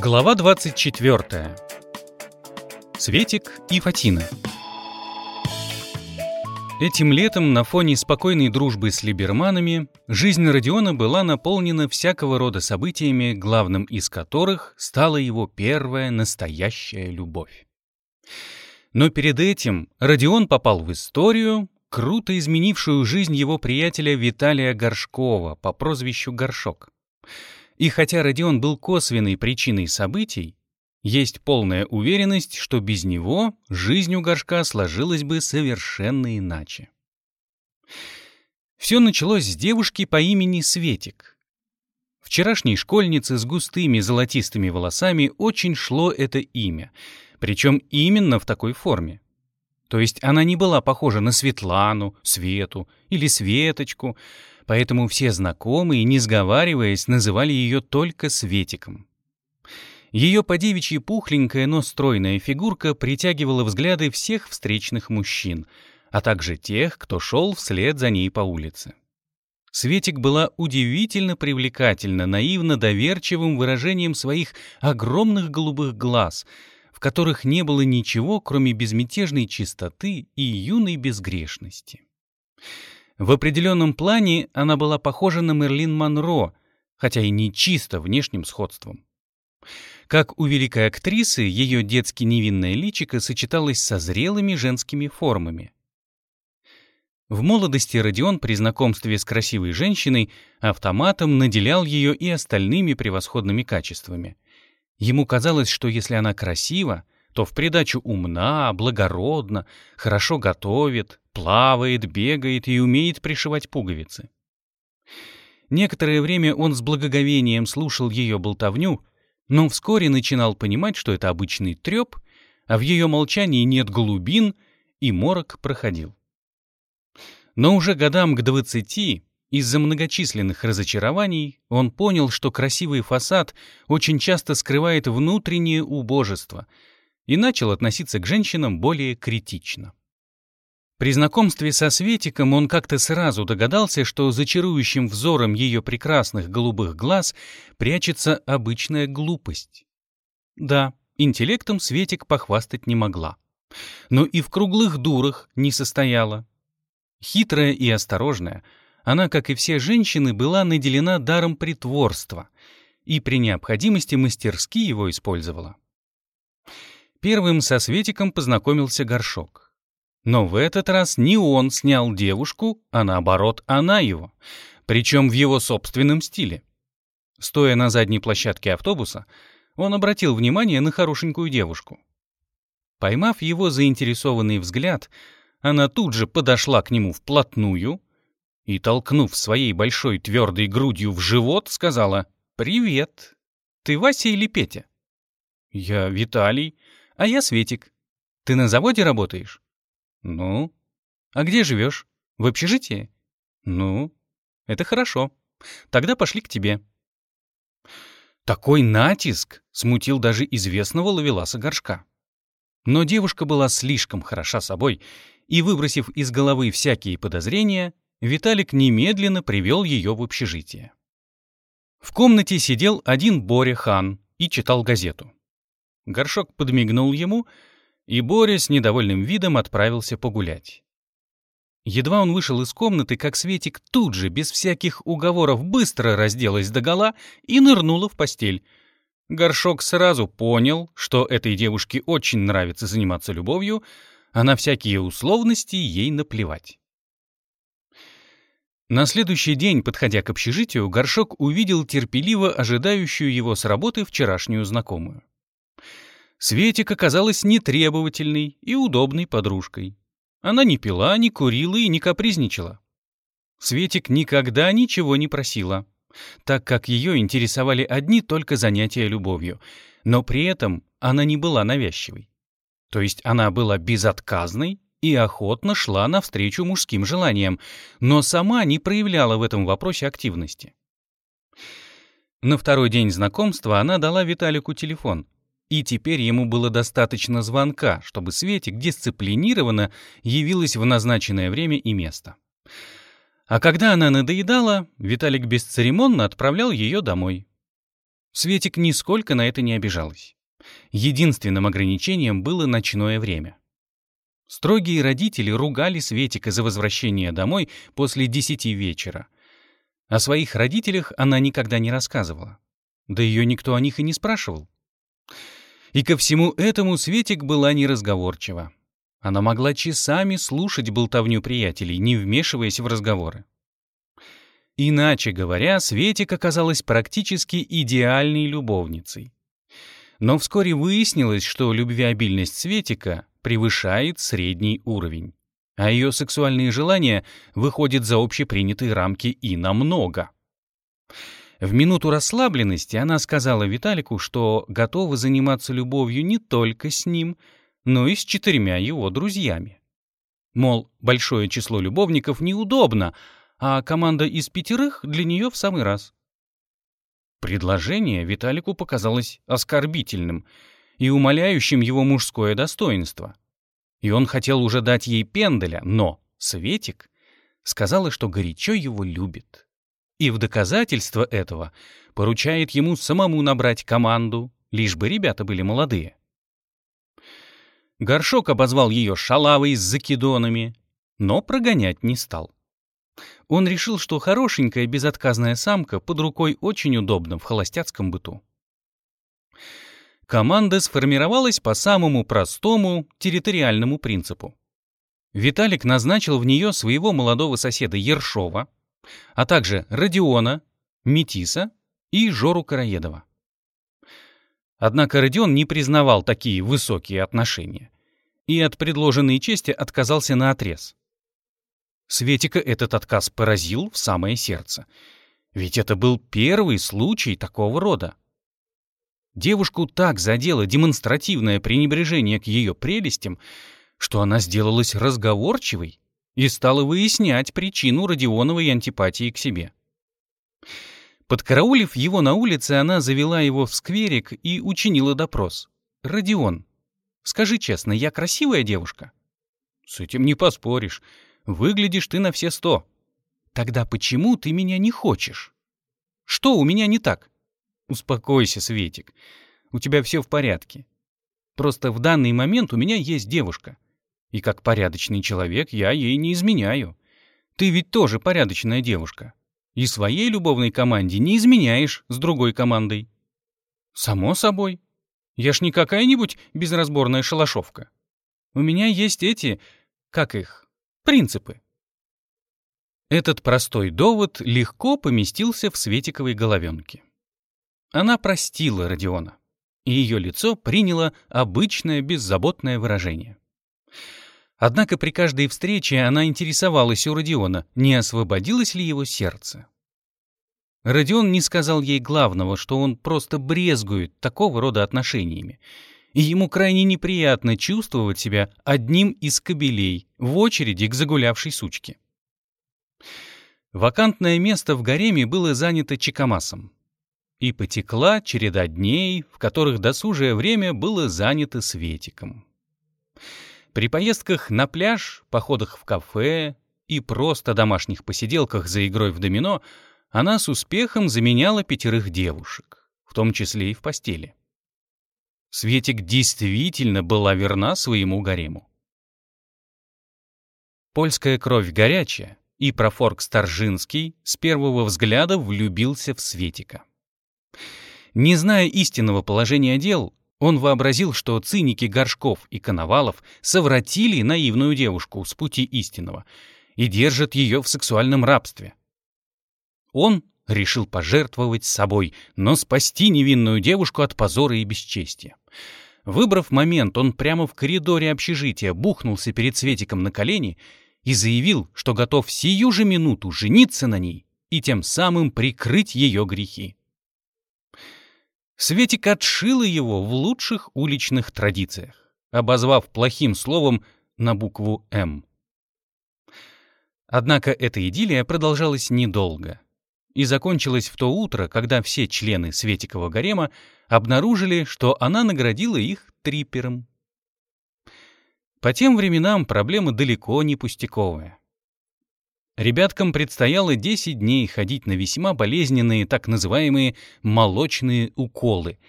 Глава 24. Светик и Фатина. Этим летом на фоне спокойной дружбы с либерманами жизнь Родиона была наполнена всякого рода событиями, главным из которых стала его первая настоящая любовь. Но перед этим Родион попал в историю, круто изменившую жизнь его приятеля Виталия Горшкова по прозвищу Горшок. И хотя Родион был косвенной причиной событий, есть полная уверенность, что без него жизнь у Горшка сложилась бы совершенно иначе. Все началось с девушки по имени Светик. Вчерашней школьнице с густыми золотистыми волосами очень шло это имя, причем именно в такой форме. То есть она не была похожа на Светлану, Свету или Светочку, поэтому все знакомые, не сговариваясь, называли ее только Светиком. Ее подевичьи пухленькая, но стройная фигурка притягивала взгляды всех встречных мужчин, а также тех, кто шел вслед за ней по улице. Светик была удивительно привлекательна, наивно доверчивым выражением своих огромных голубых глаз, в которых не было ничего, кроме безмятежной чистоты и юной безгрешности. В определенном плане она была похожа на Мерлин Монро, хотя и не чисто внешним сходством. Как у великой актрисы, ее детски невинное личико сочеталось со зрелыми женскими формами. В молодости Родион при знакомстве с красивой женщиной автоматом наделял ее и остальными превосходными качествами. Ему казалось, что если она красива, то в придачу умна, благородна, хорошо готовит, плавает, бегает и умеет пришивать пуговицы. Некоторое время он с благоговением слушал ее болтовню, но вскоре начинал понимать, что это обычный треп, а в ее молчании нет глубин, и морок проходил. Но уже годам к двадцати, из-за многочисленных разочарований, он понял, что красивый фасад очень часто скрывает внутреннее убожество, и начал относиться к женщинам более критично. При знакомстве со Светиком он как-то сразу догадался, что за чарующим взором ее прекрасных голубых глаз прячется обычная глупость. Да, интеллектом Светик похвастать не могла. Но и в круглых дурах не состояла. Хитрая и осторожная, она, как и все женщины, была наделена даром притворства и при необходимости мастерски его использовала. Первым со Светиком познакомился Горшок. Но в этот раз не он снял девушку, а наоборот, она его. Причем в его собственном стиле. Стоя на задней площадке автобуса, он обратил внимание на хорошенькую девушку. Поймав его заинтересованный взгляд, она тут же подошла к нему вплотную и, толкнув своей большой твердой грудью в живот, сказала «Привет! Ты Вася или Петя?» «Я Виталий, а я Светик. Ты на заводе работаешь?» «Ну? А где живешь? В общежитии?» «Ну? Это хорошо. Тогда пошли к тебе». Такой натиск смутил даже известного ловеласа горшка. Но девушка была слишком хороша собой, и, выбросив из головы всякие подозрения, Виталик немедленно привел ее в общежитие. В комнате сидел один Боря Хан и читал газету. Горшок подмигнул ему — и Боря с недовольным видом отправился погулять. Едва он вышел из комнаты, как Светик тут же, без всяких уговоров, быстро разделась догола и нырнула в постель. Горшок сразу понял, что этой девушке очень нравится заниматься любовью, а на всякие условности ей наплевать. На следующий день, подходя к общежитию, Горшок увидел терпеливо ожидающую его с работы вчерашнюю знакомую. Светик оказалась нетребовательной и удобной подружкой. Она не пила, не курила и не капризничала. Светик никогда ничего не просила, так как ее интересовали одни только занятия любовью, но при этом она не была навязчивой. То есть она была безотказной и охотно шла навстречу мужским желаниям, но сама не проявляла в этом вопросе активности. На второй день знакомства она дала Виталику телефон — и теперь ему было достаточно звонка, чтобы Светик дисциплинированно явилась в назначенное время и место. А когда она надоедала, Виталик бесцеремонно отправлял ее домой. Светик нисколько на это не обижалась. Единственным ограничением было ночное время. Строгие родители ругали Светика за возвращение домой после десяти вечера. О своих родителях она никогда не рассказывала. Да ее никто о них и не спрашивал. И ко всему этому Светик была неразговорчива. Она могла часами слушать болтовню приятелей, не вмешиваясь в разговоры. Иначе говоря, Светик оказалась практически идеальной любовницей. Но вскоре выяснилось, что любвеобильность Светика превышает средний уровень, а ее сексуальные желания выходят за общепринятые рамки и намного. В минуту расслабленности она сказала Виталику, что готова заниматься любовью не только с ним, но и с четырьмя его друзьями. Мол, большое число любовников неудобно, а команда из пятерых для нее в самый раз. Предложение Виталику показалось оскорбительным и умаляющим его мужское достоинство. И он хотел уже дать ей пенделя, но Светик сказала, что горячо его любит. И в доказательство этого поручает ему самому набрать команду, лишь бы ребята были молодые. Горшок обозвал ее шалавой с закидонами, но прогонять не стал. Он решил, что хорошенькая безотказная самка под рукой очень удобна в холостяцком быту. Команда сформировалась по самому простому территориальному принципу. Виталик назначил в нее своего молодого соседа Ершова, а также Родиона, Метиса и Жору Караедова. Однако Родион не признавал такие высокие отношения и от предложенной чести отказался на отрез. Светика этот отказ поразил в самое сердце. Ведь это был первый случай такого рода. Девушку так задело демонстративное пренебрежение к ее прелестям, что она сделалась разговорчивой и стала выяснять причину Родионовой антипатии к себе. Подкараулив его на улице, она завела его в скверик и учинила допрос. «Родион, скажи честно, я красивая девушка?» «С этим не поспоришь. Выглядишь ты на все сто. Тогда почему ты меня не хочешь? Что у меня не так?» «Успокойся, Светик. У тебя все в порядке. Просто в данный момент у меня есть девушка. И как порядочный человек я ей не изменяю. Ты ведь тоже порядочная девушка. И своей любовной команде не изменяешь с другой командой. Само собой. Я ж не какая-нибудь безразборная шалашовка. У меня есть эти, как их, принципы. Этот простой довод легко поместился в Светиковой головенке. Она простила Родиона, и ее лицо приняло обычное беззаботное выражение. Однако при каждой встрече она интересовалась у Родиона, не освободилось ли его сердце. Родион не сказал ей главного, что он просто брезгует такого рода отношениями, и ему крайне неприятно чувствовать себя одним из кобелей в очереди к загулявшей сучке. Вакантное место в гареме было занято Чикамасом. И потекла череда дней, в которых досужее время было занято Светиком. При поездках на пляж, походах в кафе и просто домашних посиделках за игрой в домино она с успехом заменяла пятерых девушек, в том числе и в постели. Светик действительно была верна своему гарему. Польская кровь горячая, и профорк Старжинский с первого взгляда влюбился в Светика. Не зная истинного положения дел, он вообразил, что циники Горшков и Коновалов совратили наивную девушку с пути истинного и держат ее в сексуальном рабстве. Он решил пожертвовать собой, но спасти невинную девушку от позора и бесчестия. Выбрав момент, он прямо в коридоре общежития бухнулся перед Светиком на колени и заявил, что готов сию же минуту жениться на ней и тем самым прикрыть ее грехи. Светик отшила его в лучших уличных традициях, обозвав плохим словом на букву «М». Однако эта идиллия продолжалась недолго и закончилась в то утро, когда все члены Светикова гарема обнаружили, что она наградила их трипером. По тем временам проблема далеко не пустяковая. Ребяткам предстояло 10 дней ходить на весьма болезненные так называемые молочные уколы,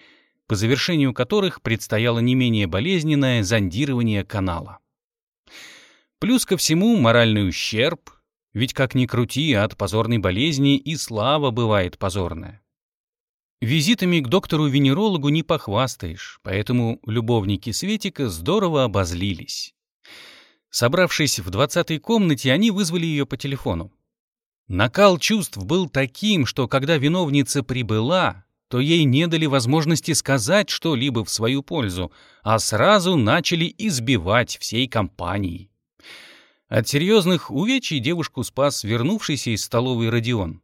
по завершению которых предстояло не менее болезненное зондирование канала. Плюс ко всему моральный ущерб, ведь как ни крути, от позорной болезни и слава бывает позорная. Визитами к доктору-венерологу не похвастаешь, поэтому любовники Светика здорово обозлились. Собравшись в двадцатой комнате, они вызвали ее по телефону. Накал чувств был таким, что когда виновница прибыла, то ей не дали возможности сказать что-либо в свою пользу, а сразу начали избивать всей компанией. От серьезных увечий девушку спас вернувшийся из столовой Родион.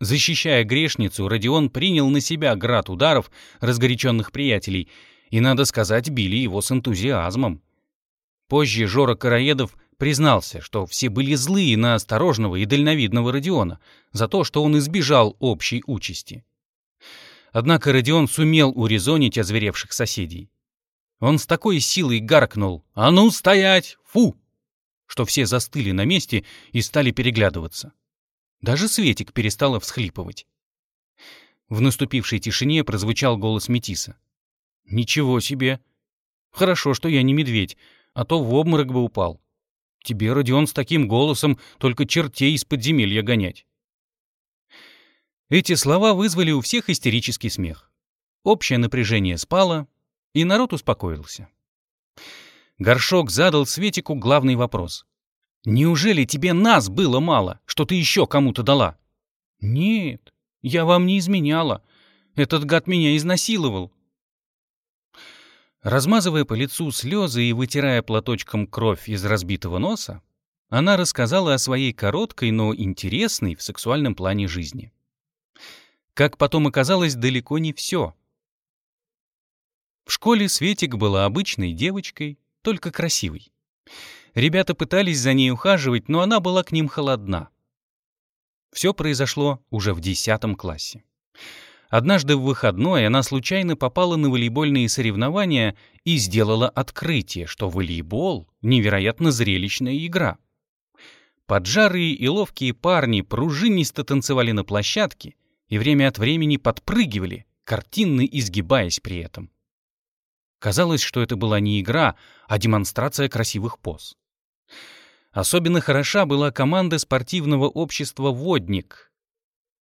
Защищая грешницу, Родион принял на себя град ударов разгоряченных приятелей, и, надо сказать, били его с энтузиазмом. Позже Жора Караедов признался, что все были злые на осторожного и дальновидного Родиона за то, что он избежал общей участи. Однако Родион сумел урезонить озверевших соседей. Он с такой силой гаркнул «А ну, стоять! Фу!», что все застыли на месте и стали переглядываться. Даже Светик перестала всхлипывать. В наступившей тишине прозвучал голос Метиса. «Ничего себе! Хорошо, что я не медведь, а то в обморок бы упал. Тебе, Родион, с таким голосом только чертей из подземелья гонять». Эти слова вызвали у всех истерический смех. Общее напряжение спало, и народ успокоился. Горшок задал Светику главный вопрос. Неужели тебе нас было мало, что ты еще кому-то дала? Нет, я вам не изменяла. Этот гад меня изнасиловал. Размазывая по лицу слезы и вытирая платочком кровь из разбитого носа, она рассказала о своей короткой, но интересной в сексуальном плане жизни. Как потом оказалось, далеко не все. В школе Светик была обычной девочкой, только красивой. Ребята пытались за ней ухаживать, но она была к ним холодна. Все произошло уже в десятом классе. Однажды в выходной она случайно попала на волейбольные соревнования и сделала открытие, что волейбол — невероятно зрелищная игра. Поджарые и ловкие парни пружинисто танцевали на площадке и время от времени подпрыгивали, картинно изгибаясь при этом. Казалось, что это была не игра, а демонстрация красивых поз. Особенно хороша была команда спортивного общества «Водник».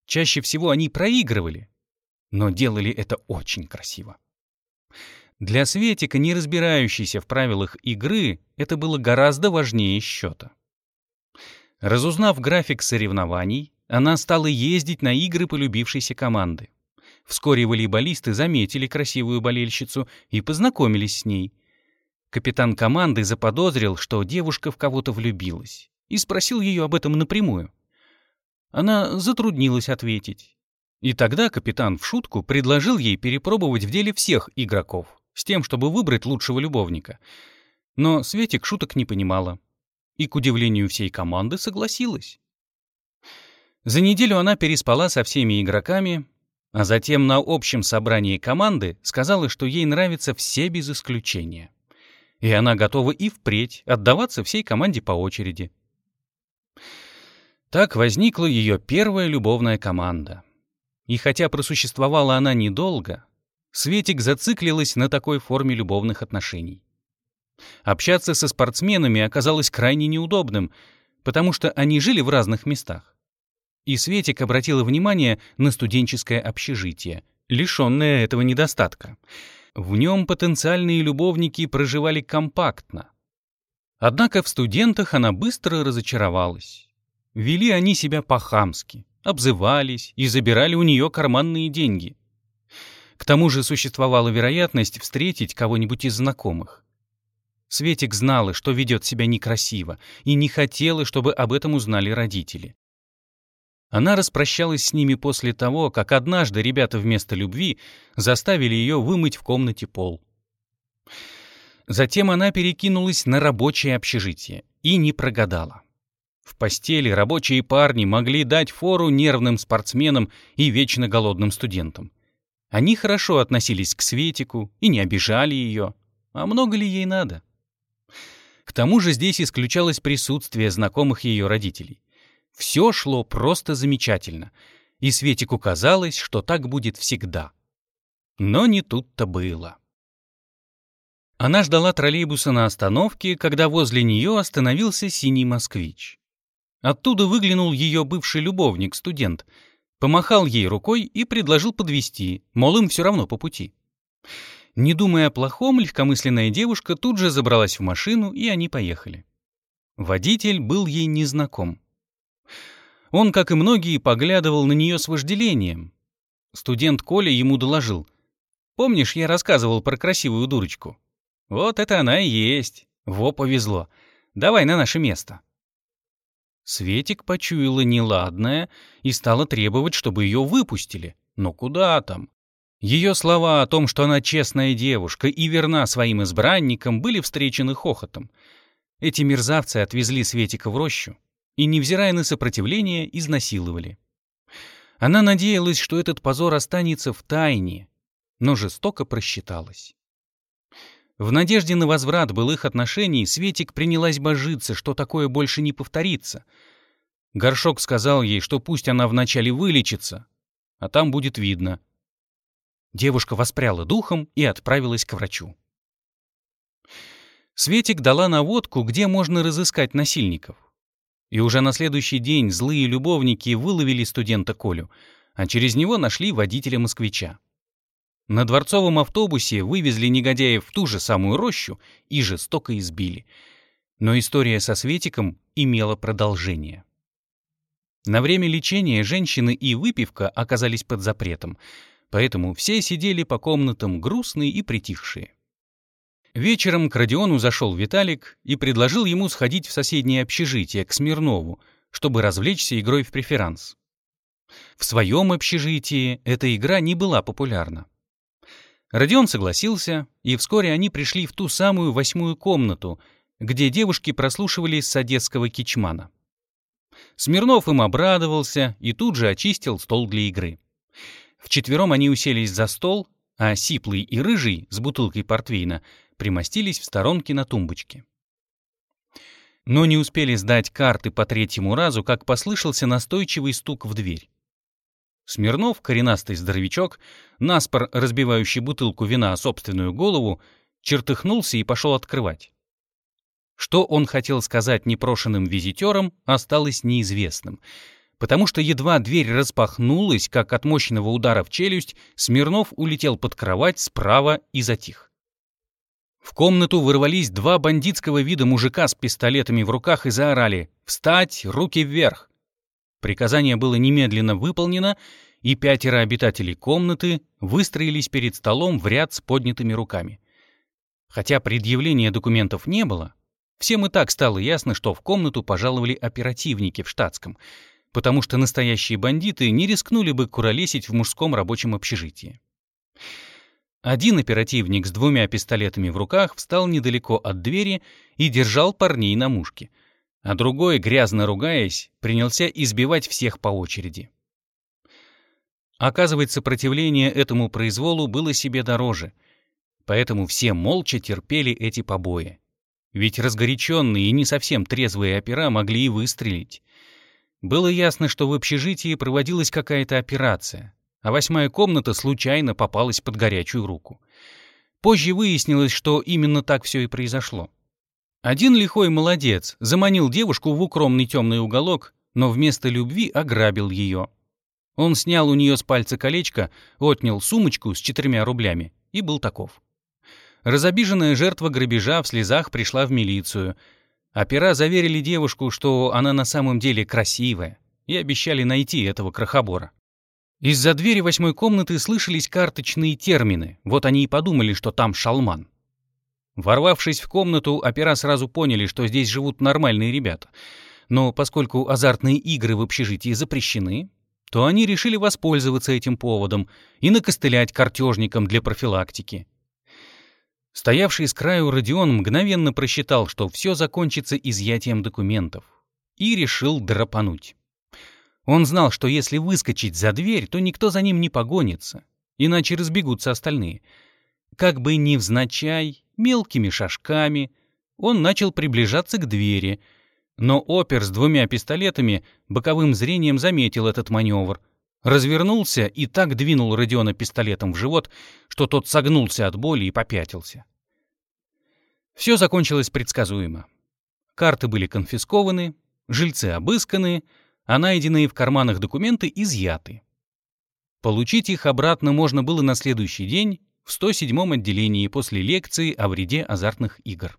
Чаще всего они проигрывали, но делали это очень красиво. Для Светика, не разбирающейся в правилах игры, это было гораздо важнее счета. Разузнав график соревнований, она стала ездить на игры полюбившейся команды. Вскоре волейболисты заметили красивую болельщицу и познакомились с ней — Капитан команды заподозрил, что девушка в кого-то влюбилась, и спросил ее об этом напрямую. Она затруднилась ответить. И тогда капитан в шутку предложил ей перепробовать в деле всех игроков, с тем, чтобы выбрать лучшего любовника. Но Светик шуток не понимала. И, к удивлению всей команды, согласилась. За неделю она переспала со всеми игроками, а затем на общем собрании команды сказала, что ей нравятся все без исключения и она готова и впредь отдаваться всей команде по очереди. Так возникла ее первая любовная команда. И хотя просуществовала она недолго, Светик зациклилась на такой форме любовных отношений. Общаться со спортсменами оказалось крайне неудобным, потому что они жили в разных местах. И Светик обратила внимание на студенческое общежитие, лишенное этого недостатка — в нем потенциальные любовники проживали компактно. Однако в студентах она быстро разочаровалась. Вели они себя по-хамски, обзывались и забирали у нее карманные деньги. К тому же существовала вероятность встретить кого-нибудь из знакомых. Светик знала, что ведет себя некрасиво, и не хотела, чтобы об этом узнали родители. Она распрощалась с ними после того, как однажды ребята вместо любви заставили ее вымыть в комнате пол. Затем она перекинулась на рабочее общежитие и не прогадала. В постели рабочие парни могли дать фору нервным спортсменам и вечно голодным студентам. Они хорошо относились к Светику и не обижали ее. А много ли ей надо? К тому же здесь исключалось присутствие знакомых ее родителей. Все шло просто замечательно, и Светику казалось, что так будет всегда. Но не тут-то было. Она ждала троллейбуса на остановке, когда возле нее остановился синий москвич. Оттуда выглянул ее бывший любовник, студент, помахал ей рукой и предложил подвести, мол, им все равно по пути. Не думая о плохом, легкомысленная девушка тут же забралась в машину, и они поехали. Водитель был ей незнаком. Он, как и многие, поглядывал на нее с вожделением. Студент Коля ему доложил. «Помнишь, я рассказывал про красивую дурочку? Вот это она и есть. Во повезло. Давай на наше место». Светик почуяла неладное и стала требовать, чтобы ее выпустили. Но куда там? Ее слова о том, что она честная девушка и верна своим избранникам, были встречены хохотом. Эти мерзавцы отвезли Светика в рощу, и, невзирая на сопротивление, изнасиловали. Она надеялась, что этот позор останется в тайне, но жестоко просчиталась. В надежде на возврат былых отношений Светик принялась божиться, что такое больше не повторится. Горшок сказал ей, что пусть она вначале вылечится, а там будет видно. Девушка воспряла духом и отправилась к врачу. Светик дала наводку, где можно разыскать насильников. И уже на следующий день злые любовники выловили студента Колю, а через него нашли водителя-москвича. На дворцовом автобусе вывезли негодяев в ту же самую рощу и жестоко избили. Но история со Светиком имела продолжение. На время лечения женщины и выпивка оказались под запретом, поэтому все сидели по комнатам грустные и притихшие. Вечером к Родиону зашел Виталик и предложил ему сходить в соседнее общежитие, к Смирнову, чтобы развлечься игрой в преферанс. В своем общежитии эта игра не была популярна. Родион согласился, и вскоре они пришли в ту самую восьмую комнату, где девушки прослушивали с одесского кичмана. Смирнов им обрадовался и тут же очистил стол для игры. Вчетвером они уселись за стол, а Сиплый и Рыжий с бутылкой портвейна примостились в сторонке на тумбочке. Но не успели сдать карты по третьему разу, как послышался настойчивый стук в дверь. Смирнов, коренастый здоровячок, наспор разбивающий бутылку вина о собственную голову, чертыхнулся и пошел открывать. Что он хотел сказать непрошенным визитерам, осталось неизвестным, потому что едва дверь распахнулась, как от мощного удара в челюсть, Смирнов улетел под кровать справа и затих. В комнату ворвались два бандитского вида мужика с пистолетами в руках и заорали «Встать! Руки вверх!». Приказание было немедленно выполнено, и пятеро обитателей комнаты выстроились перед столом в ряд с поднятыми руками. Хотя предъявления документов не было, всем и так стало ясно, что в комнату пожаловали оперативники в штатском, потому что настоящие бандиты не рискнули бы куролесить в мужском рабочем общежитии. Один оперативник с двумя пистолетами в руках встал недалеко от двери и держал парней на мушке, а другой, грязно ругаясь, принялся избивать всех по очереди. Оказывать сопротивление этому произволу было себе дороже, поэтому все молча терпели эти побои. Ведь разгоряченные и не совсем трезвые опера могли и выстрелить. Было ясно, что в общежитии проводилась какая-то операция, а восьмая комната случайно попалась под горячую руку. Позже выяснилось, что именно так все и произошло. Один лихой молодец заманил девушку в укромный темный уголок, но вместо любви ограбил ее. Он снял у нее с пальца колечко, отнял сумочку с четырьмя рублями и был таков. Разобиженная жертва грабежа в слезах пришла в милицию. Опера заверили девушку, что она на самом деле красивая, и обещали найти этого крохобора. Из-за двери восьмой комнаты слышались карточные термины, вот они и подумали, что там шалман. Ворвавшись в комнату, опера сразу поняли, что здесь живут нормальные ребята. Но поскольку азартные игры в общежитии запрещены, то они решили воспользоваться этим поводом и накостылять картежникам для профилактики. Стоявший с краю Родион мгновенно просчитал, что все закончится изъятием документов, и решил драпануть. Он знал, что если выскочить за дверь, то никто за ним не погонится, иначе разбегутся остальные. Как бы невзначай, мелкими шажками, он начал приближаться к двери, Но опер с двумя пистолетами боковым зрением заметил этот маневр, развернулся и так двинул Родиона пистолетом в живот, что тот согнулся от боли и попятился. Все закончилось предсказуемо. Карты были конфискованы, жильцы обысканы, а найденные в карманах документы изъяты. Получить их обратно можно было на следующий день в 107-м отделении после лекции о вреде азартных игр.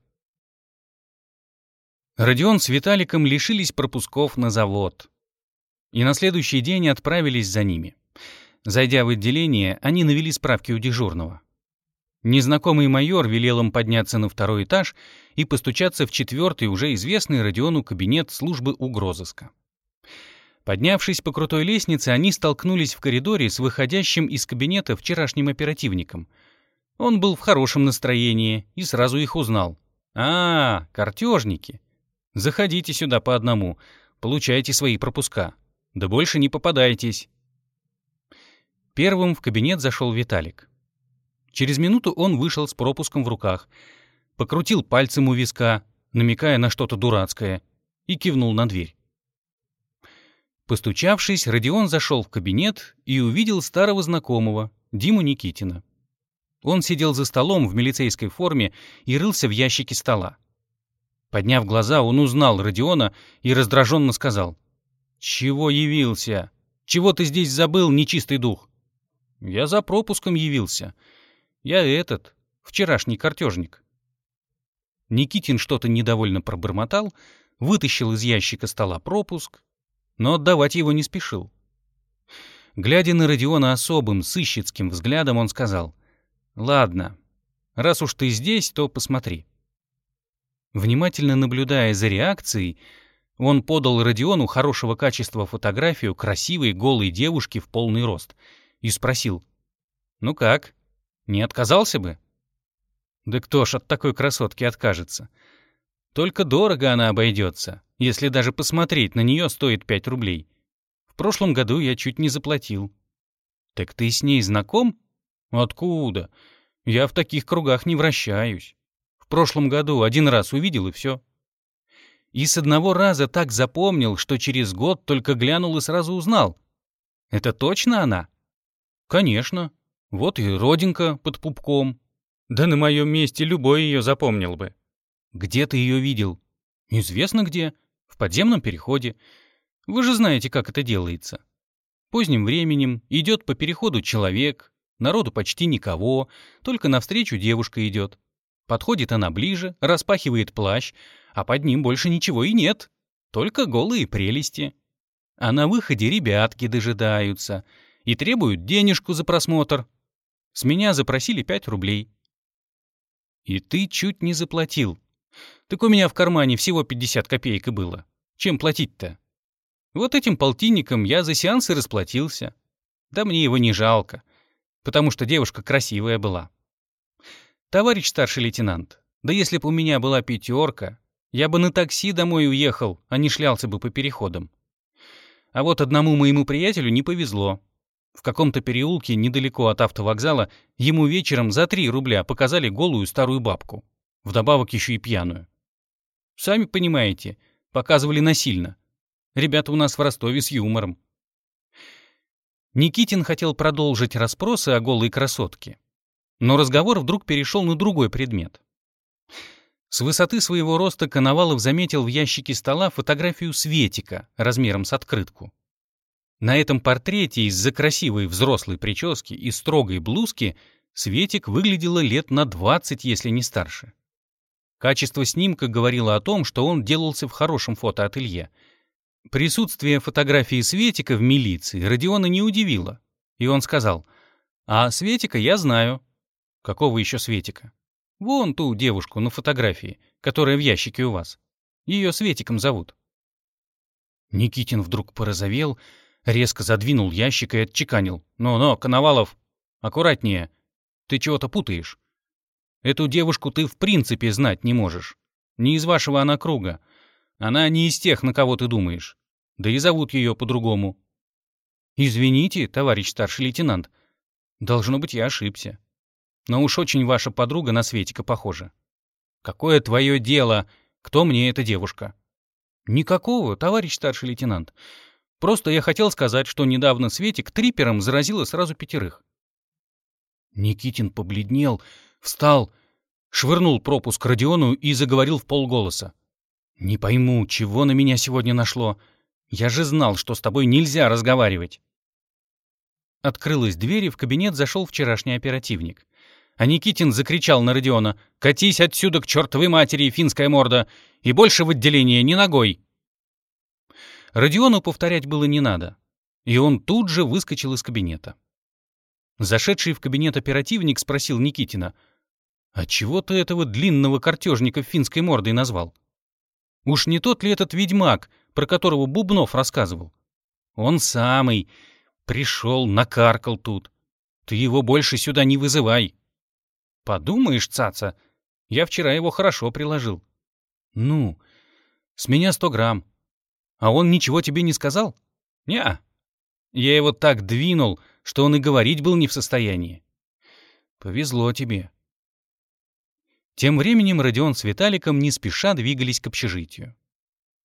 Родион с Виталиком лишились пропусков на завод. И на следующий день отправились за ними. Зайдя в отделение, они навели справки у дежурного. Незнакомый майор велел им подняться на второй этаж и постучаться в четвертый уже известный Родиону кабинет службы угрозыска. Поднявшись по крутой лестнице, они столкнулись в коридоре с выходящим из кабинета вчерашним оперативником. Он был в хорошем настроении и сразу их узнал. «А, картежники! Заходите сюда по одному, получайте свои пропуска. Да больше не попадайтесь». Первым в кабинет зашел Виталик. Через минуту он вышел с пропуском в руках, покрутил пальцем у виска, намекая на что-то дурацкое, и кивнул на дверь. Постучавшись, Родион зашел в кабинет и увидел старого знакомого, Диму Никитина. Он сидел за столом в милицейской форме и рылся в ящике стола. Подняв глаза, он узнал Родиона и раздраженно сказал. «Чего явился? Чего ты здесь забыл, нечистый дух?» «Я за пропуском явился. Я этот, вчерашний картежник». Никитин что-то недовольно пробормотал, вытащил из ящика стола пропуск, но отдавать его не спешил. Глядя на Родиона особым, сыщицким взглядом, он сказал, «Ладно, раз уж ты здесь, то посмотри». Внимательно наблюдая за реакцией, он подал Родиону хорошего качества фотографию красивой голой девушки в полный рост и спросил, «Ну как, не отказался бы?» «Да кто ж от такой красотки откажется? Только дорого она обойдется если даже посмотреть на нее стоит 5 рублей. В прошлом году я чуть не заплатил. Так ты с ней знаком? Откуда? Я в таких кругах не вращаюсь. В прошлом году один раз увидел и все. И с одного раза так запомнил, что через год только глянул и сразу узнал. Это точно она? Конечно. Вот и родинка под пупком. Да на моем месте любой ее запомнил бы. Где ты ее видел? Известно где в подземном переходе. Вы же знаете, как это делается. Поздним временем идет по переходу человек, народу почти никого, только навстречу девушка идет. Подходит она ближе, распахивает плащ, а под ним больше ничего и нет, только голые прелести. А на выходе ребятки дожидаются и требуют денежку за просмотр. С меня запросили пять рублей. И ты чуть не заплатил. Так у меня в кармане всего 50 копеек и было. Чем платить-то? Вот этим полтинником я за сеансы расплатился. Да мне его не жалко, потому что девушка красивая была. Товарищ старший лейтенант, да если б у меня была пятерка, я бы на такси домой уехал, а не шлялся бы по переходам. А вот одному моему приятелю не повезло. В каком-то переулке недалеко от автовокзала ему вечером за 3 рубля показали голую старую бабку. Вдобавок еще и пьяную. Сами понимаете, показывали насильно. Ребята у нас в Ростове с юмором. Никитин хотел продолжить расспросы о голой красотке. Но разговор вдруг перешел на другой предмет. С высоты своего роста Коновалов заметил в ящике стола фотографию Светика размером с открытку. На этом портрете из-за красивой взрослой прически и строгой блузки Светик выглядела лет на 20, если не старше. Качество снимка говорило о том, что он делался в хорошем фотоателье. Присутствие фотографии Светика в милиции Родиона не удивило. И он сказал, «А Светика я знаю». «Какого еще Светика?» «Вон ту девушку на фотографии, которая в ящике у вас. Ее Светиком зовут». Никитин вдруг порозовел, резко задвинул ящик и отчеканил. «Ну-ну, Коновалов, аккуратнее. Ты чего-то путаешь. Эту девушку ты в принципе знать не можешь. Не из вашего она круга. Она не из тех, на кого ты думаешь. Да и зовут ее по-другому. Извините, товарищ старший лейтенант. Должно быть, я ошибся. Но уж очень ваша подруга на Светика похожа. Какое твое дело, кто мне эта девушка? Никакого, товарищ старший лейтенант. Просто я хотел сказать, что недавно Светик трипером заразила сразу пятерых. Никитин побледнел, встал, швырнул пропуск Родиону и заговорил в полголоса. «Не пойму, чего на меня сегодня нашло. Я же знал, что с тобой нельзя разговаривать». Открылась дверь, и в кабинет зашел вчерашний оперативник. А Никитин закричал на Родиона «Катись отсюда к чертовой матери, финская морда, и больше в отделение ни ногой!» Родиону повторять было не надо, и он тут же выскочил из кабинета. Зашедший в кабинет оперативник спросил Никитина, «А чего ты этого длинного картежника финской мордой назвал? Уж не тот ли этот ведьмак, про которого Бубнов рассказывал? Он самый. Пришел, накаркал тут. Ты его больше сюда не вызывай». «Подумаешь, цаца, я вчера его хорошо приложил». «Ну, с меня сто грамм. А он ничего тебе не сказал?» «Не-а. Я его так двинул, что он и говорить был не в состоянии. Повезло тебе. Тем временем Родион с Виталиком не спеша двигались к общежитию.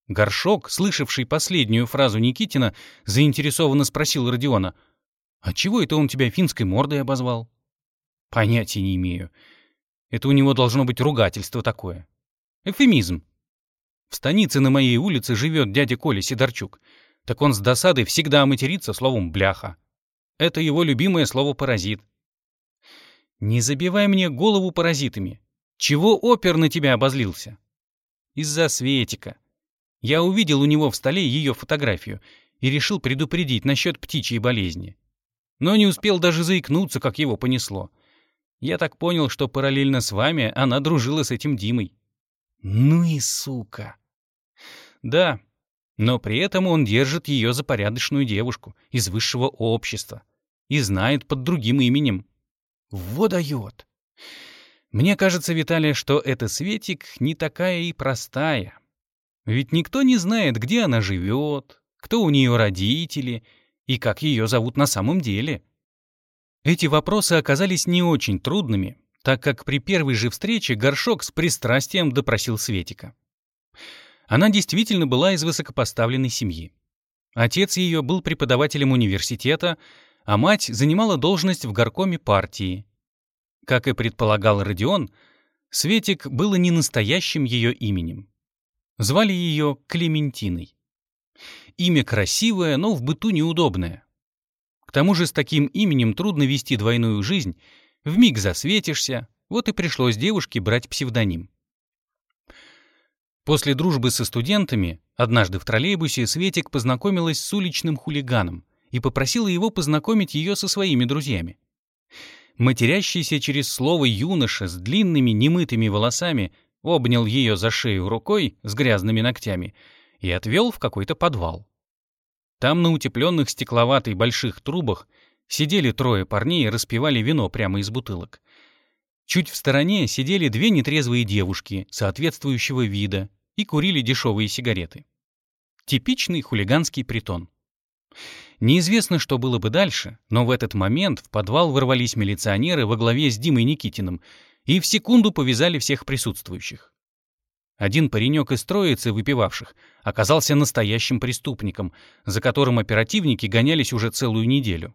Горшок, слышавший последнюю фразу Никитина, заинтересованно спросил Родиона, «А чего это он тебя финской мордой обозвал?» «Понятия не имею. Это у него должно быть ругательство такое. Эвфемизм. В станице на моей улице живет дядя Коля Сидорчук. Так он с досадой всегда матерится словом «бляха». Это его любимое слово «паразит». Не забивай мне голову паразитами. Чего опер на тебя обозлился? Из-за Светика. Я увидел у него в столе ее фотографию и решил предупредить насчет птичьей болезни. Но не успел даже заикнуться, как его понесло. Я так понял, что параллельно с вами она дружила с этим Димой. Ну и сука. Да, но при этом он держит ее за порядочную девушку из высшего общества и знает под другим именем. Вот дает. Мне кажется, Виталий, что эта Светик не такая и простая. Ведь никто не знает, где она живет, кто у нее родители и как ее зовут на самом деле. Эти вопросы оказались не очень трудными, так как при первой же встрече Горшок с пристрастием допросил Светика. Она действительно была из высокопоставленной семьи. Отец ее был преподавателем университета, а мать занимала должность в горкоме партии. Как и предполагал Родион, Светик было не настоящим ее именем. Звали ее Клементиной. Имя красивое, но в быту неудобное. К тому же с таким именем трудно вести двойную жизнь, вмиг засветишься, вот и пришлось девушке брать псевдоним. После дружбы со студентами, однажды в троллейбусе Светик познакомилась с уличным хулиганом, и попросила его познакомить ее со своими друзьями. Матерящийся через слово юноша с длинными немытыми волосами обнял ее за шею рукой с грязными ногтями и отвел в какой-то подвал. Там на утепленных стекловатой больших трубах сидели трое парней и распивали вино прямо из бутылок. Чуть в стороне сидели две нетрезвые девушки соответствующего вида и курили дешевые сигареты. Типичный хулиганский притон. Неизвестно, что было бы дальше, но в этот момент в подвал ворвались милиционеры во главе с Димой Никитиным и в секунду повязали всех присутствующих. Один паренек из троицы выпивавших оказался настоящим преступником, за которым оперативники гонялись уже целую неделю.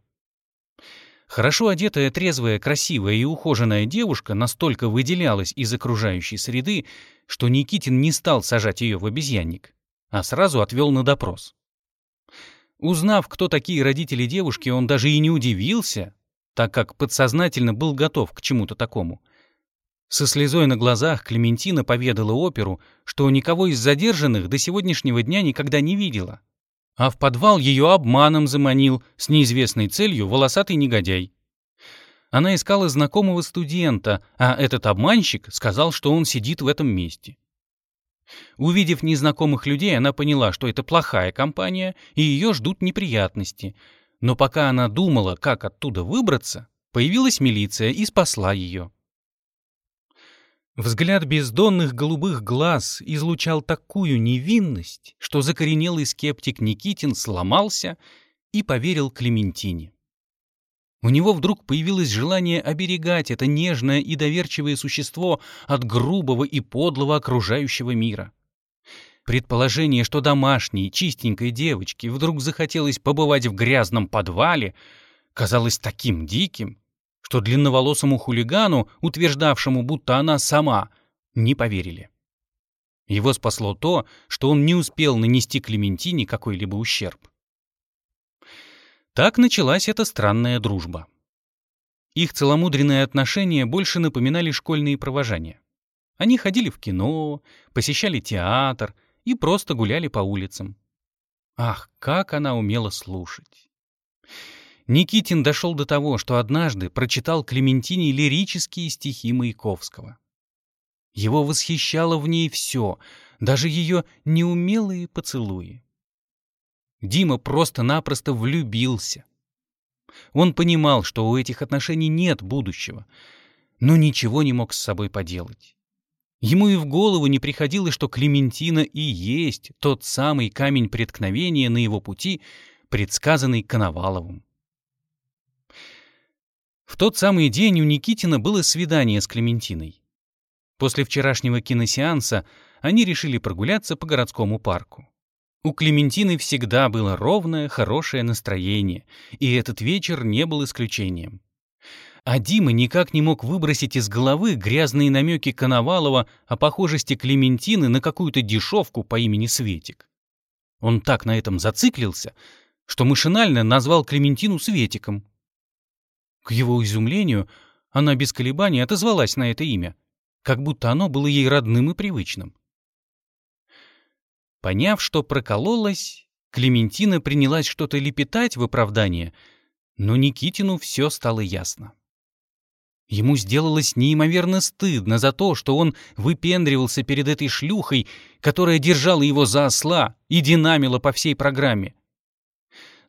Хорошо одетая, трезвая, красивая и ухоженная девушка настолько выделялась из окружающей среды, что Никитин не стал сажать ее в обезьянник, а сразу отвел на допрос. Узнав, кто такие родители девушки, он даже и не удивился, так как подсознательно был готов к чему-то такому. Со слезой на глазах Клементина поведала оперу, что никого из задержанных до сегодняшнего дня никогда не видела. А в подвал ее обманом заманил с неизвестной целью волосатый негодяй. Она искала знакомого студента, а этот обманщик сказал, что он сидит в этом месте. Увидев незнакомых людей, она поняла, что это плохая компания, и ее ждут неприятности. Но пока она думала, как оттуда выбраться, появилась милиция и спасла ее. Взгляд бездонных голубых глаз излучал такую невинность, что закоренелый скептик Никитин сломался и поверил Клементине. У него вдруг появилось желание оберегать это нежное и доверчивое существо от грубого и подлого окружающего мира. Предположение, что домашней, чистенькой девочке вдруг захотелось побывать в грязном подвале, казалось таким диким, что длинноволосому хулигану, утверждавшему, будто она сама, не поверили. Его спасло то, что он не успел нанести Клементине какой-либо ущерб. Так началась эта странная дружба. Их целомудренные отношения больше напоминали школьные провожания. Они ходили в кино, посещали театр и просто гуляли по улицам. Ах, как она умела слушать! Никитин дошел до того, что однажды прочитал Клементине лирические стихи Маяковского. Его восхищало в ней все, даже ее неумелые поцелуи. Дима просто-напросто влюбился. Он понимал, что у этих отношений нет будущего, но ничего не мог с собой поделать. Ему и в голову не приходило, что Клементина и есть тот самый камень преткновения на его пути, предсказанный Коноваловым. В тот самый день у Никитина было свидание с Клементиной. После вчерашнего киносеанса они решили прогуляться по городскому парку. У Клементины всегда было ровное, хорошее настроение, и этот вечер не был исключением. А Дима никак не мог выбросить из головы грязные намеки Коновалова о похожести Клементины на какую-то дешевку по имени Светик. Он так на этом зациклился, что машинально назвал Клементину Светиком. К его изумлению, она без колебаний отозвалась на это имя, как будто оно было ей родным и привычным. Поняв, что прокололась, Клементина принялась что-то лепетать в оправдание, но Никитину все стало ясно. Ему сделалось неимоверно стыдно за то, что он выпендривался перед этой шлюхой, которая держала его за осла и динамила по всей программе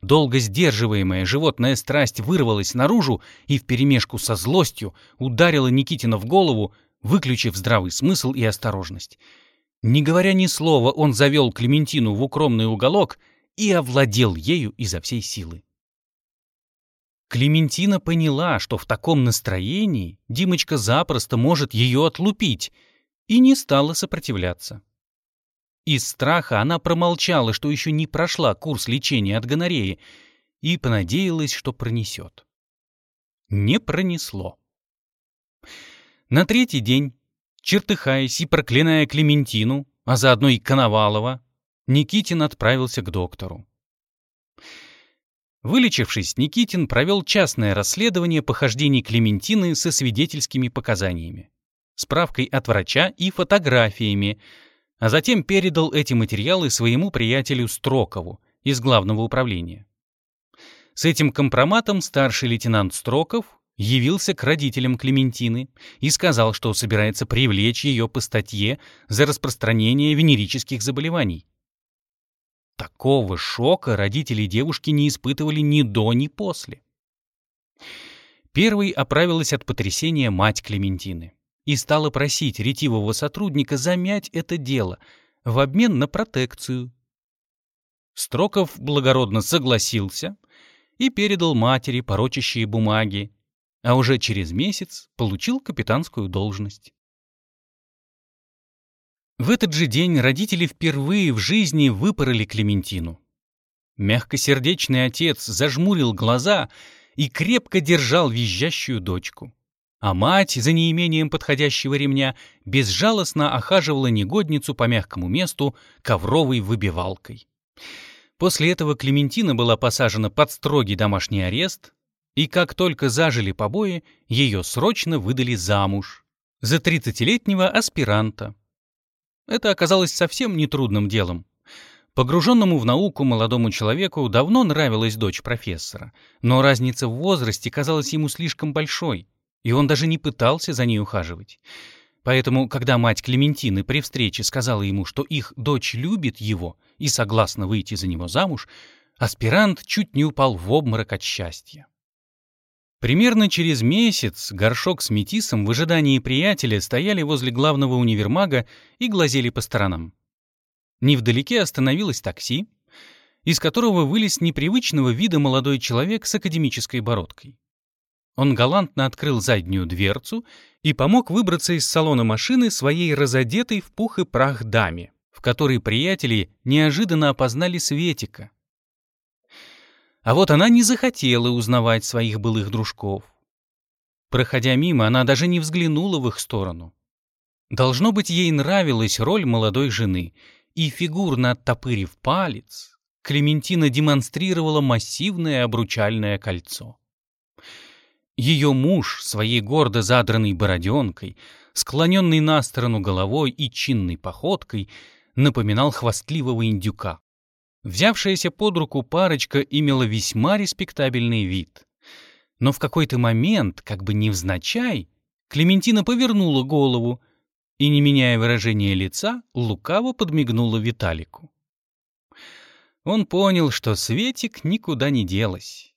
долго сдерживаемая животная страсть вырвалась наружу и вперемешку со злостью ударила Никитина в голову, выключив здравый смысл и осторожность. Не говоря ни слова, он завел Клементину в укромный уголок и овладел ею изо всей силы. Клементина поняла, что в таком настроении Димочка запросто может ее отлупить, и не стала сопротивляться. Из страха она промолчала, что еще не прошла курс лечения от гонореи, и понадеялась, что пронесет. Не пронесло. На третий день, чертыхаясь и проклиная Клементину, а заодно и Коновалова, Никитин отправился к доктору. Вылечившись, Никитин провел частное расследование похождений Клементины со свидетельскими показаниями, справкой от врача и фотографиями, а затем передал эти материалы своему приятелю Строкову из главного управления. С этим компроматом старший лейтенант Строков явился к родителям Клементины и сказал, что собирается привлечь ее по статье за распространение венерических заболеваний. Такого шока родители девушки не испытывали ни до, ни после. Первой оправилась от потрясения мать Клементины и стала просить ретивого сотрудника замять это дело в обмен на протекцию. Строков благородно согласился и передал матери порочащие бумаги, а уже через месяц получил капитанскую должность. В этот же день родители впервые в жизни выпороли Клементину. Мягкосердечный отец зажмурил глаза и крепко держал визжащую дочку а мать, за неимением подходящего ремня, безжалостно охаживала негодницу по мягкому месту ковровой выбивалкой. После этого Клементина была посажена под строгий домашний арест, и как только зажили побои, ее срочно выдали замуж за 30-летнего аспиранта. Это оказалось совсем нетрудным делом. Погруженному в науку молодому человеку давно нравилась дочь профессора, но разница в возрасте казалась ему слишком большой — и он даже не пытался за ней ухаживать. Поэтому, когда мать Клементины при встрече сказала ему, что их дочь любит его и согласна выйти за него замуж, аспирант чуть не упал в обморок от счастья. Примерно через месяц горшок с метисом в ожидании приятеля стояли возле главного универмага и глазели по сторонам. Невдалеке остановилось такси, из которого вылез непривычного вида молодой человек с академической бородкой. Он галантно открыл заднюю дверцу и помог выбраться из салона машины своей разодетой в пух и прах даме в которой приятели неожиданно опознали Светика. А вот она не захотела узнавать своих былых дружков. Проходя мимо, она даже не взглянула в их сторону. Должно быть, ей нравилась роль молодой жены, и фигурно оттопырив палец, Клементина демонстрировала массивное обручальное кольцо. Ее муж, своей гордо задранной бороденкой, склоненный на сторону головой и чинной походкой, напоминал хвастливого индюка. Взявшаяся под руку парочка имела весьма респектабельный вид. Но в какой-то момент, как бы невзначай, Клементина повернула голову и, не меняя выражения лица, лукаво подмигнула Виталику. Он понял, что Светик никуда не делась.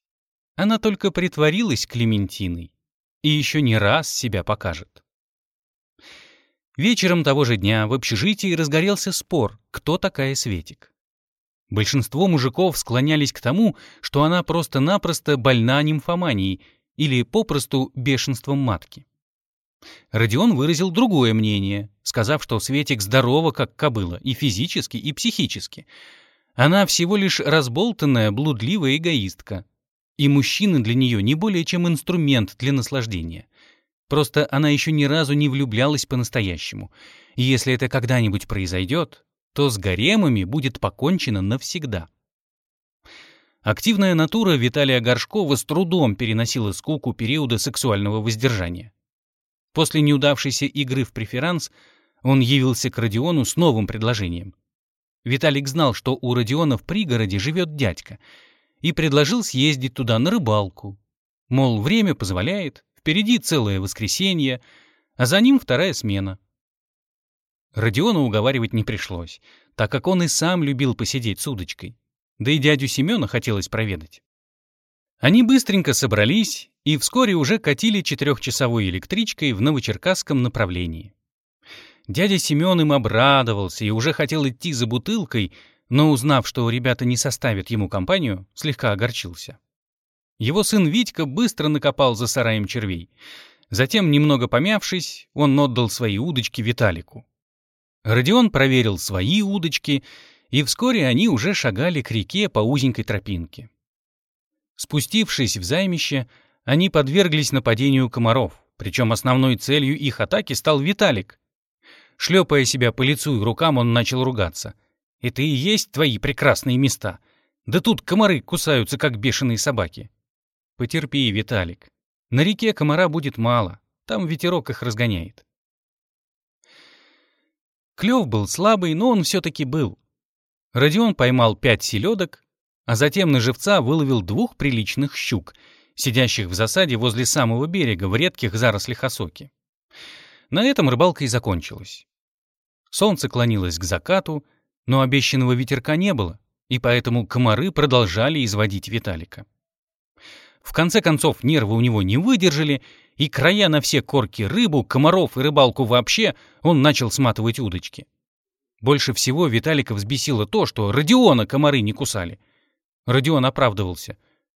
Она только притворилась Клементиной и еще не раз себя покажет. Вечером того же дня в общежитии разгорелся спор, кто такая Светик. Большинство мужиков склонялись к тому, что она просто-напросто больна нимфоманией или попросту бешенством матки. Родион выразил другое мнение, сказав, что Светик здорова, как кобыла, и физически, и психически. Она всего лишь разболтанная, блудливая эгоистка. И мужчина для нее не более чем инструмент для наслаждения. Просто она еще ни разу не влюблялась по-настоящему. И если это когда-нибудь произойдет, то с гаремами будет покончено навсегда. Активная натура Виталия Горшкова с трудом переносила скуку периода сексуального воздержания. После неудавшейся игры в преферанс он явился к Родиону с новым предложением. Виталик знал, что у Родиона в пригороде живет дядька, и предложил съездить туда на рыбалку. Мол, время позволяет, впереди целое воскресенье, а за ним вторая смена. Родиона уговаривать не пришлось, так как он и сам любил посидеть с удочкой. Да и дядю Семена хотелось проведать. Они быстренько собрались и вскоре уже катили четырехчасовой электричкой в новочеркасском направлении. Дядя Семен им обрадовался и уже хотел идти за бутылкой, но, узнав, что ребята не составят ему компанию, слегка огорчился. Его сын Витька быстро накопал за сараем червей. Затем, немного помявшись, он отдал свои удочки Виталику. Родион проверил свои удочки, и вскоре они уже шагали к реке по узенькой тропинке. Спустившись в займище, они подверглись нападению комаров, причем основной целью их атаки стал Виталик. Шлепая себя по лицу и рукам, он начал ругаться. «Это и есть твои прекрасные места. Да тут комары кусаются, как бешеные собаки». «Потерпи, Виталик. На реке комара будет мало, там ветерок их разгоняет». Клев был слабый, но он все-таки был. Родион поймал пять селедок, а затем на живца выловил двух приличных щук, сидящих в засаде возле самого берега в редких зарослях осоки. На этом рыбалка и закончилась. Солнце клонилось к закату, но обещанного ветерка не было, и поэтому комары продолжали изводить Виталика. В конце концов нервы у него не выдержали, и края на все корки рыбу, комаров и рыбалку вообще, он начал сматывать удочки. Больше всего Виталика взбесило то, что Родиона комары не кусали. Родион оправдывался.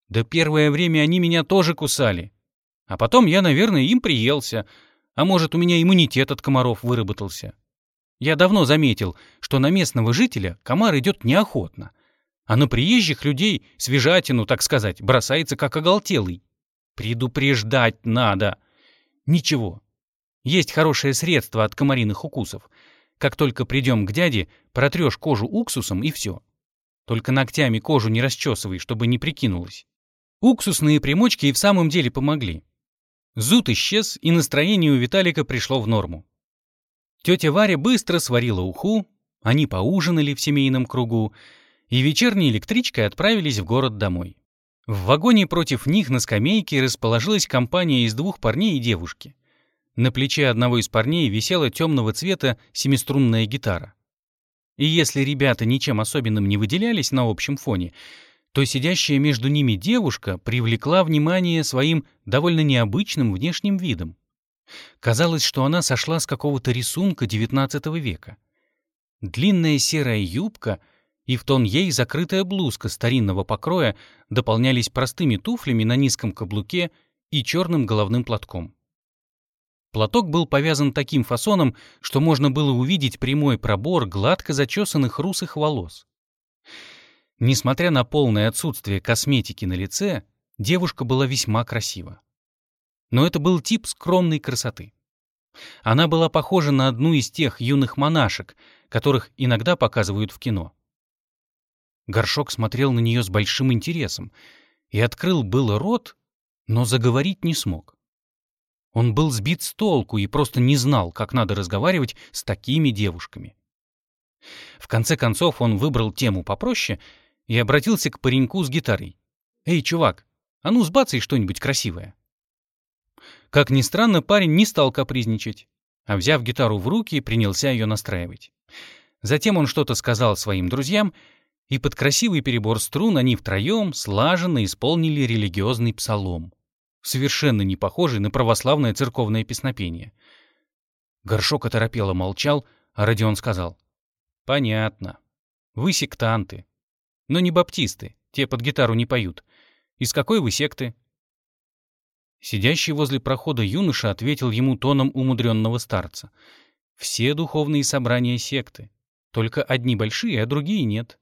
«Да первое время они меня тоже кусали. А потом я, наверное, им приелся. А может, у меня иммунитет от комаров выработался. Я давно заметил, что на местного жителя комар идет неохотно, а на приезжих людей свежатину, так сказать, бросается как оголтелый. Предупреждать надо. Ничего. Есть хорошее средство от комариных укусов. Как только придем к дяде, протрешь кожу уксусом и все. Только ногтями кожу не расчесывай, чтобы не прикинулась. Уксусные примочки и в самом деле помогли. Зуд исчез, и настроение у Виталика пришло в норму. Тетя Варя быстро сварила уху, они поужинали в семейном кругу, и вечерней электричкой отправились в город домой. В вагоне против них на скамейке расположилась компания из двух парней и девушки. На плече одного из парней висела темного цвета семиструнная гитара. И если ребята ничем особенным не выделялись на общем фоне, то сидящая между ними девушка привлекла внимание своим довольно необычным внешним видом. Казалось, что она сошла с какого-то рисунка XIX века. Длинная серая юбка — и в тон ей закрытая блузка старинного покроя дополнялись простыми туфлями на низком каблуке и черным головным платком. Платок был повязан таким фасоном, что можно было увидеть прямой пробор гладко зачесанных русых волос. Несмотря на полное отсутствие косметики на лице, девушка была весьма красива. Но это был тип скромной красоты. Она была похожа на одну из тех юных монашек, которых иногда показывают в кино. Горшок смотрел на нее с большим интересом и открыл было рот, но заговорить не смог. Он был сбит с толку и просто не знал, как надо разговаривать с такими девушками. В конце концов он выбрал тему попроще и обратился к пареньку с гитарой. «Эй, чувак, а ну сбацай что-нибудь красивое». Как ни странно, парень не стал капризничать, а взяв гитару в руки, принялся ее настраивать. Затем он что-то сказал своим друзьям, и под красивый перебор струн они втроем слаженно исполнили религиозный псалом совершенно не похожий на православное церковное песнопение. Горшок оторопело молчал, а Родион сказал. «Понятно. Вы сектанты. Но не баптисты, те под гитару не поют. Из какой вы секты?» Сидящий возле прохода юноша ответил ему тоном умудренного старца. «Все духовные собрания секты. Только одни большие, а другие нет.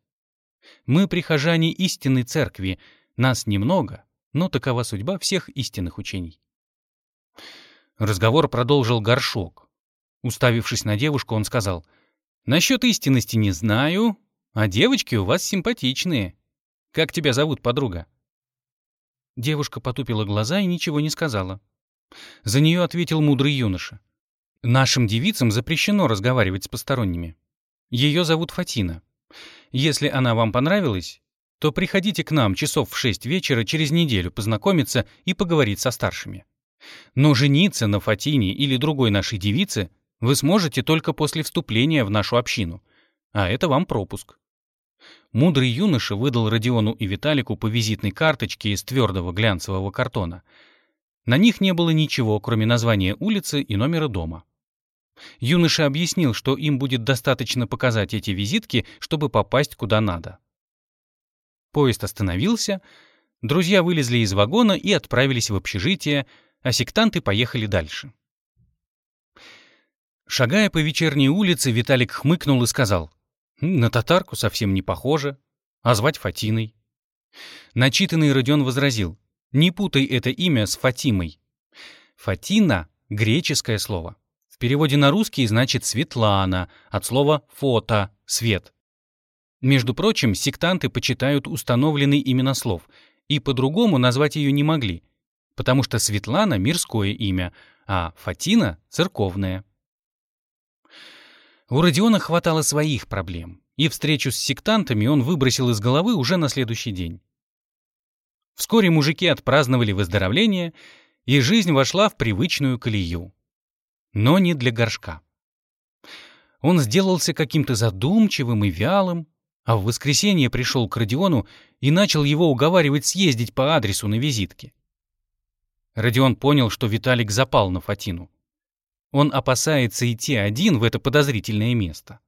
Мы прихожане истинной церкви, нас немного, но такова судьба всех истинных учений. Разговор продолжил горшок. Уставившись на девушку, он сказал, «Насчет истинности не знаю, а девочки у вас симпатичные. Как тебя зовут, подруга?» Девушка потупила глаза и ничего не сказала. За нее ответил мудрый юноша. «Нашим девицам запрещено разговаривать с посторонними. Ее зовут Фатина. Если она вам понравилась, то приходите к нам часов в шесть вечера через неделю познакомиться и поговорить со старшими. Но жениться на Фатине или другой нашей девице вы сможете только после вступления в нашу общину, а это вам пропуск. Мудрый юноша выдал Родиону и Виталику по визитной карточке из твердого глянцевого картона. На них не было ничего, кроме названия улицы и номера дома. Юноша объяснил, что им будет достаточно показать эти визитки, чтобы попасть куда надо. Поезд остановился, друзья вылезли из вагона и отправились в общежитие, а сектанты поехали дальше. Шагая по вечерней улице, Виталик хмыкнул и сказал, «На татарку совсем не похоже, а звать Фатиной». Начитанный Родион возразил, «Не путай это имя с Фатимой. Фатина — греческое слово. Переводе на русский значит «Светлана», от слова «фото» — «свет». Между прочим, сектанты почитают установленный именослов, и по-другому назвать ее не могли, потому что Светлана — мирское имя, а Фатина — церковное. У Родиона хватало своих проблем, и встречу с сектантами он выбросил из головы уже на следующий день. Вскоре мужики отпраздновали выздоровление, и жизнь вошла в привычную колею. Но не для горшка. Он сделался каким-то задумчивым и вялым, а в воскресенье пришел к Родиону и начал его уговаривать съездить по адресу на визитке. Родион понял, что Виталик запал на Фатину. Он опасается идти один в это подозрительное место.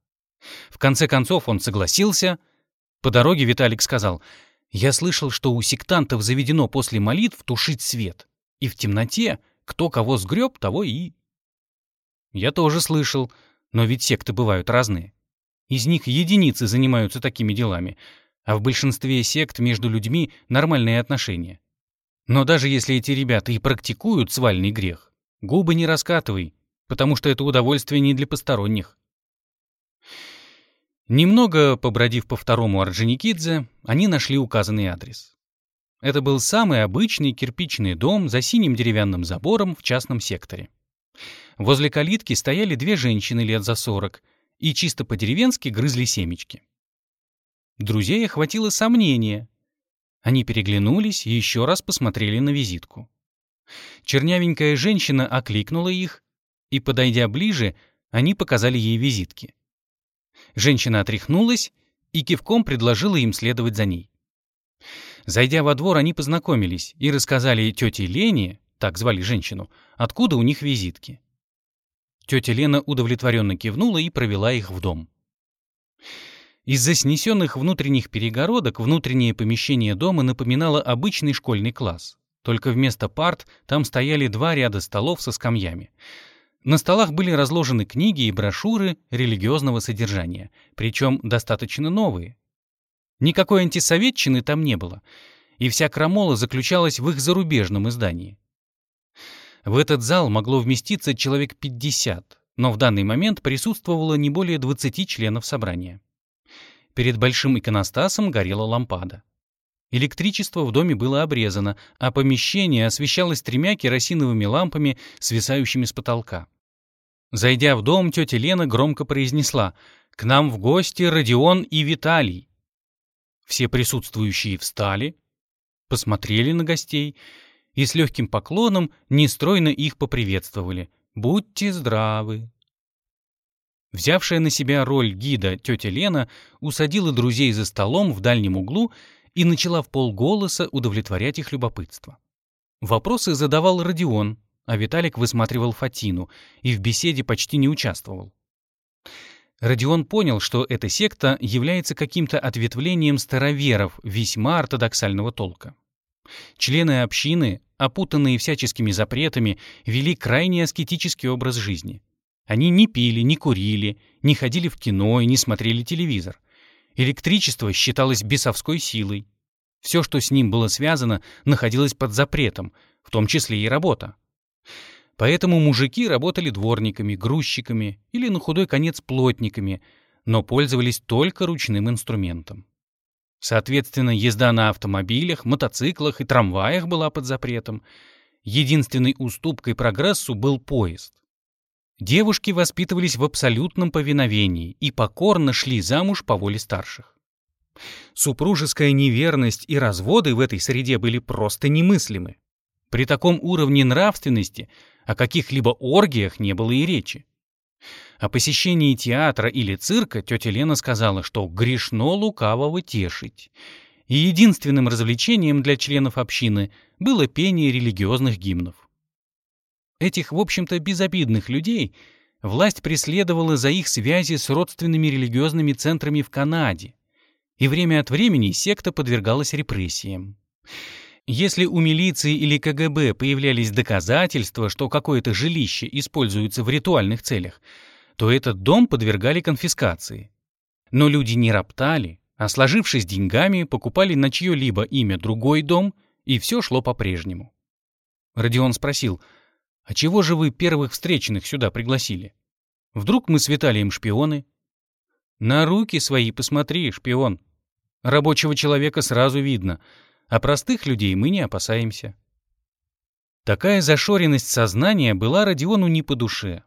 В конце концов он согласился. По дороге Виталик сказал, «Я слышал, что у сектантов заведено после молитв тушить свет, и в темноте кто кого сгреб, того и...» «Я тоже слышал, но ведь секты бывают разные. Из них единицы занимаются такими делами, а в большинстве сект между людьми нормальные отношения. Но даже если эти ребята и практикуют свальный грех, губы не раскатывай, потому что это удовольствие не для посторонних. Немного побродив по второму Орджоникидзе, они нашли указанный адрес. Это был самый обычный кирпичный дом за синим деревянным забором в частном секторе. Возле калитки стояли две женщины лет за сорок и чисто по-деревенски грызли семечки. Друзей охватило сомнение. Они переглянулись и еще раз посмотрели на визитку. Чернявенькая женщина окликнула их, и, подойдя ближе, они показали ей визитки. Женщина отряхнулась и кивком предложила им следовать за ней. Зайдя во двор, они познакомились и рассказали тете Лене, так звали женщину, откуда у них визитки. Тетя Лена удовлетворенно кивнула и провела их в дом. Из-за снесенных внутренних перегородок внутреннее помещение дома напоминало обычный школьный класс. Только вместо парт там стояли два ряда столов со скамьями. На столах были разложены книги и брошюры религиозного содержания, причем достаточно новые. Никакой антисоветчины там не было, и вся крамола заключалась в их зарубежном издании. В этот зал могло вместиться человек 50, но в данный момент присутствовало не более 20 членов собрания. Перед большим иконостасом горела лампада. Электричество в доме было обрезано, а помещение освещалось тремя керосиновыми лампами, свисающими с потолка. Зайдя в дом, тетя Лена громко произнесла «К нам в гости Родион и Виталий». Все присутствующие встали, посмотрели на гостей и с легким поклоном нестройно их поприветствовали. «Будьте здравы!» Взявшая на себя роль гида тетя Лена усадила друзей за столом в дальнем углу и начала в полголоса удовлетворять их любопытство. Вопросы задавал Родион, а Виталик высматривал Фатину и в беседе почти не участвовал. Родион понял, что эта секта является каким-то ответвлением староверов весьма ортодоксального толка. Члены общины, опутанные всяческими запретами, вели крайне аскетический образ жизни. Они не пили, не курили, не ходили в кино и не смотрели телевизор. Электричество считалось бесовской силой. Все, что с ним было связано, находилось под запретом, в том числе и работа. Поэтому мужики работали дворниками, грузчиками или на худой конец плотниками, но пользовались только ручным инструментом. Соответственно, езда на автомобилях, мотоциклах и трамваях была под запретом. Единственной уступкой прогрессу был поезд. Девушки воспитывались в абсолютном повиновении и покорно шли замуж по воле старших. Супружеская неверность и разводы в этой среде были просто немыслимы. При таком уровне нравственности о каких-либо оргиях не было и речи. О посещении театра или цирка тетя Лена сказала, что грешно лукавого тешить. И единственным развлечением для членов общины было пение религиозных гимнов. Этих, в общем-то, безобидных людей власть преследовала за их связи с родственными религиозными центрами в Канаде, и время от времени секта подвергалась репрессиям. Если у милиции или КГБ появлялись доказательства, что какое-то жилище используется в ритуальных целях, то этот дом подвергали конфискации. Но люди не роптали, а сложившись деньгами, покупали на чье-либо имя другой дом, и все шло по-прежнему. Родион спросил — а чего же вы первых встреченных сюда пригласили? Вдруг мы с Виталием шпионы? На руки свои посмотри, шпион. Рабочего человека сразу видно, а простых людей мы не опасаемся. Такая зашоренность сознания была Родиону не по душе.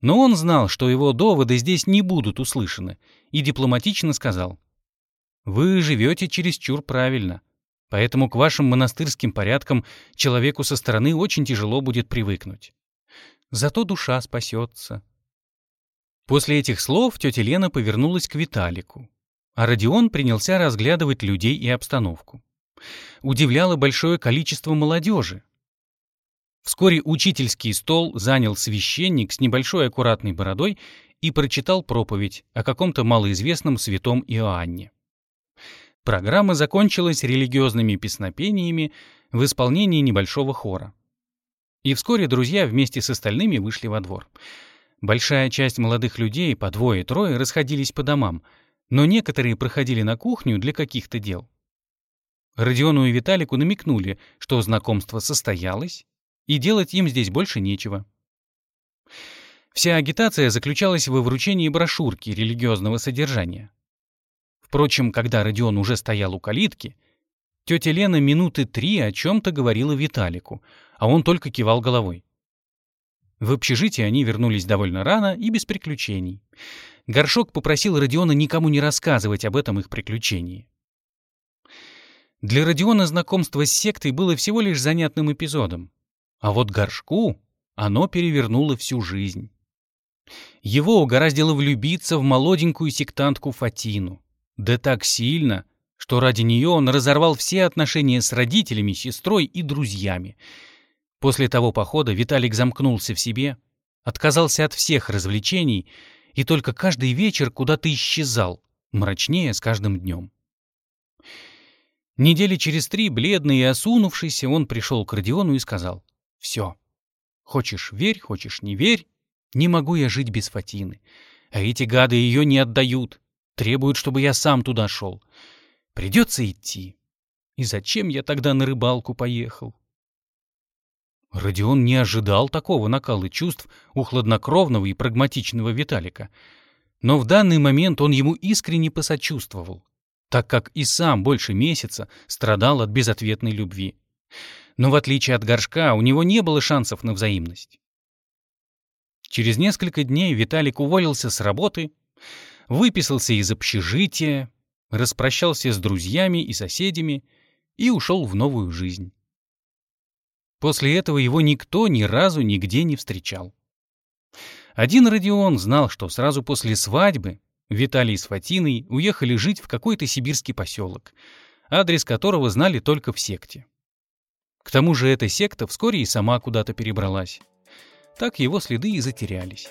Но он знал, что его доводы здесь не будут услышаны, и дипломатично сказал. «Вы живете чересчур правильно. Поэтому к вашим монастырским порядкам человеку со стороны очень тяжело будет привыкнуть. Зато душа спасется. После этих слов тетя Лена повернулась к Виталику, а Родион принялся разглядывать людей и обстановку. Удивляло большое количество молодежи. Вскоре учительский стол занял священник с небольшой аккуратной бородой и прочитал проповедь о каком-то малоизвестном святом Иоанне. Программа закончилась религиозными песнопениями в исполнении небольшого хора. И вскоре друзья вместе с остальными вышли во двор. Большая часть молодых людей, по двое-трое, расходились по домам, но некоторые проходили на кухню для каких-то дел. Родиону и Виталику намекнули, что знакомство состоялось, и делать им здесь больше нечего. Вся агитация заключалась во вручении брошюрки религиозного содержания. Впрочем, когда Родион уже стоял у калитки, тетя Лена минуты три о чем-то говорила Виталику, а он только кивал головой. В общежитие они вернулись довольно рано и без приключений. Горшок попросил Родиона никому не рассказывать об этом их приключении. Для Родиона знакомство с сектой было всего лишь занятным эпизодом. А вот Горшку оно перевернуло всю жизнь. Его угораздило влюбиться в молоденькую сектантку Фатину. Да так сильно, что ради нее он разорвал все отношения с родителями, сестрой и друзьями. После того похода Виталик замкнулся в себе, отказался от всех развлечений и только каждый вечер куда-то исчезал, мрачнее с каждым днем. Недели через три, бледный и осунувшийся, он пришел к Родиону и сказал, «Все, хочешь верь, хочешь не верь, Не могу я жить без Фатины. А эти гады ее не отдают. Требуют, чтобы я сам туда шел. Придется идти. И зачем я тогда на рыбалку поехал? Родион не ожидал такого накала чувств у хладнокровного и прагматичного Виталика. Но в данный момент он ему искренне посочувствовал, так как и сам больше месяца страдал от безответной любви. Но в отличие от горшка, у него не было шансов на взаимность. Через несколько дней Виталик уволился с работы, выписался из общежития, распрощался с друзьями и соседями и ушел в новую жизнь. После этого его никто ни разу нигде не встречал. Один Родион знал, что сразу после свадьбы Виталий с Фатиной уехали жить в какой-то сибирский поселок, адрес которого знали только в секте. К тому же эта секта вскоре и сама куда-то перебралась. Так его следы и затерялись.